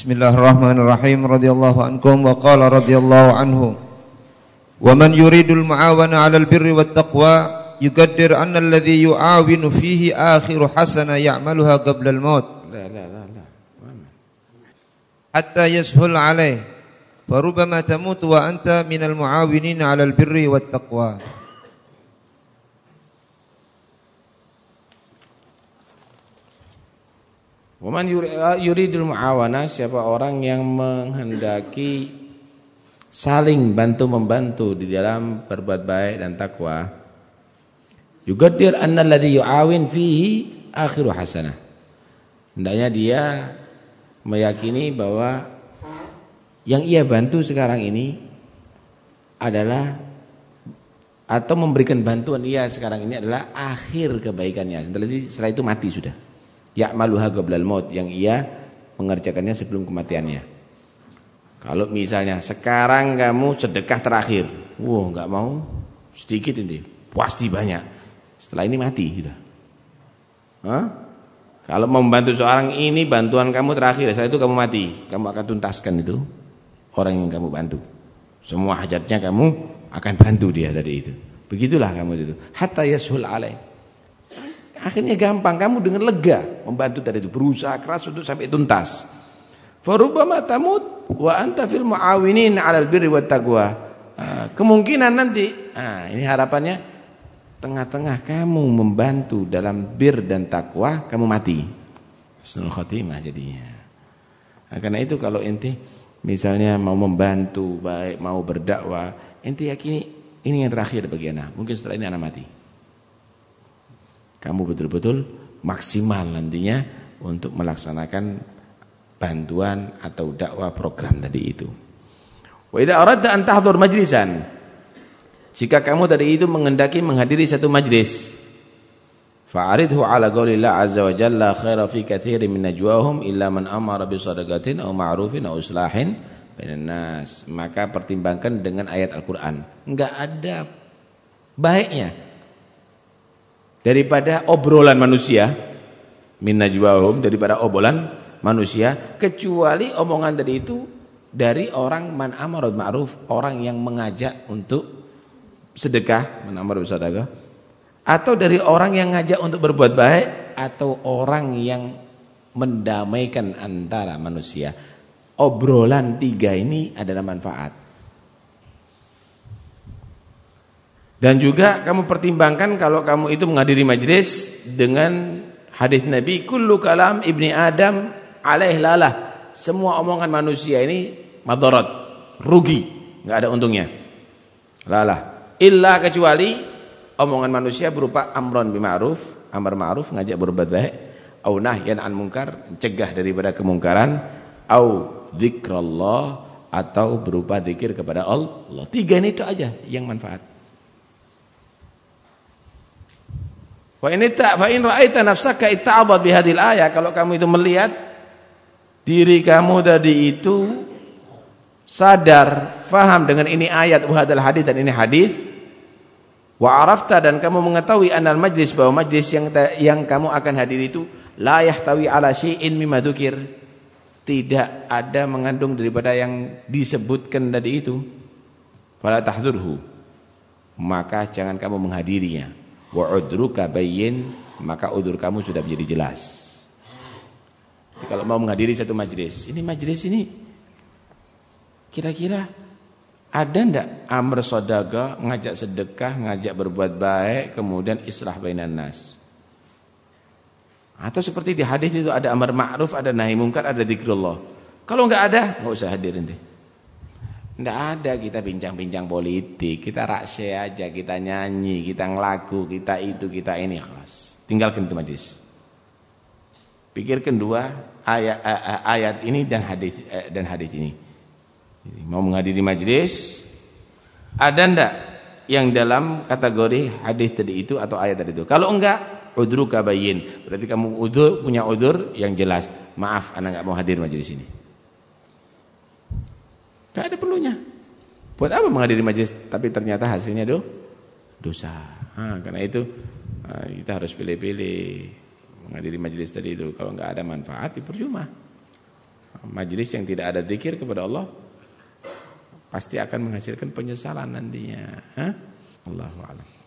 Bismillahirrahmanirrahim radhiyallahu ankum wa qala radhiyallahu anhu Wa man yuridul muawana 'alal birri wat taqwa yuqaddir anna alladhi yu'awinu fihi akhiru hasana ya'maluha qabla al-maut la la la la hatta yashul 'alayh farubama tamutu wa anta minal muawinin 'alal birri wat taqwa Waman yuridul muawana siapa orang yang menghendaki saling bantu membantu di dalam berbuat baik dan takwa yugaddir anna alladhi yu'awin fihi akhiru hasanah. Hendaknya dia meyakini bahwa yang ia bantu sekarang ini adalah atau memberikan bantuan ia sekarang ini adalah akhir kebaikannya. Setelah itu mati sudah ya'maluha qablal maut yang ia mengerjakannya sebelum kematiannya kalau misalnya sekarang kamu sedekah terakhir, wah nggak mau sedikit ini, pasti banyak. Setelah ini mati sudah. Hah? Kalau membantu seorang ini bantuan kamu terakhir, setelah itu kamu mati, kamu akan tuntaskan itu orang yang kamu bantu. Semua hajatnya kamu akan bantu dia dari itu. Begitulah kamu itu. Hatta yasul alaih. Akhirnya gampang kamu dengan lega membantu dari itu, berusaha keras untuk sampai tuntas. Farubama tamut wa anta fil muawinin 'alal birri wat taqwa. Ah, kemungkinan nanti, nah ini harapannya tengah-tengah kamu membantu dalam bir dan takwa, kamu mati. Husnul khotimah jadinya. Nah, karena itu kalau inti misalnya mau membantu baik mau berdakwah, inti yakini ini yang terakhir bagi anak. Mungkin setelah ini anak mati. Kamu betul-betul maksimal nantinya untuk melaksanakan bantuan atau dakwah program tadi itu. Wa idza aradta an tahdhur majlisan. Jika kamu tadi itu mengendaki menghadiri satu majlis fa'aridhu ala qaulillah azza wa jalla khaira fi katsirin min najwahum illa man amara bi sadaqatin aw ma'rufin aw islahin bainan nas. Maka pertimbangkan dengan ayat Al-Qur'an. Enggak ada baiknya daripada obrolan manusia min najwahum daripada obrolan manusia kecuali omongan tadi itu dari orang man amar ma'ruf, orang yang mengajak untuk sedekah, man amar sedekah atau dari orang yang ngajak untuk berbuat baik atau orang yang mendamaikan antara manusia. Obrolan tiga ini adalah manfaat. Dan juga kamu pertimbangkan kalau kamu itu menghadiri majlis dengan hadis Nabi kullu kalam ibni Adam alaih lalah. Semua omongan manusia ini madarat, rugi, nggak ada untungnya. Lalah. Illa kecuali omongan manusia berupa amron bima'ruf, amar ma'ruf, ngajak berbuat baik, au nahyan an munkar, cegah daripada kemungkaran, au zikrullah atau berupa zikir kepada Allah. Tiga ini itu aja yang manfaat. Wa in fa in ra'aita nafsaka itta'adat bihadil ayat kalau kamu itu melihat diri kamu tadi itu sadar, faham dengan ini ayat wahadal hadis dan ini hadis wa arafta dan kamu mengetahui anal majlis bahwa majlis yang yang kamu akan hadiri itu la yahtawi ala syai'in mimma dzukir. Tidak ada mengandung daripada yang disebutkan tadi itu. Fala tahdurhu maka jangan kamu menghadirinya wa udruka bayyin maka udur kamu sudah menjadi jelas kalau mau menghadiri satu majlis, ini majlis ini kira-kira ada ndak amr sodaga, ngajak sedekah, ngajak berbuat baik, kemudian islah bainan nas? Atau seperti di hadis itu ada amar ma'ruf, ada nahi mungkar, ada zikrullah. Kalau enggak ada, enggak usah hadirin deh. Enggak ada kita bincang-bincang politik, kita rahasia aja, kita nyanyi, kita ngelaku, kita itu, kita ini kelas. Tinggalkan itu majlis. Pikirkan dua ayat, ayat ini dan hadis eh, dan hadis ini. Mau menghadiri majlis ada ndak yang dalam kategori hadis tadi itu atau ayat tadi itu? Kalau enggak, udru kabayin. Berarti kamu udur punya udur yang jelas. Maaf, anak enggak mau hadir majlis ini. Enggak ada perlunya. Buat apa menghadiri majlis tapi ternyata hasilnya do dosa. Nah, karena itu kita harus pilih-pilih menghadiri majelis tadi itu kalau nggak ada manfaat ya percuma Majelis yang tidak ada zikir kepada Allah pasti akan menghasilkan penyesalan nantinya. Allahu.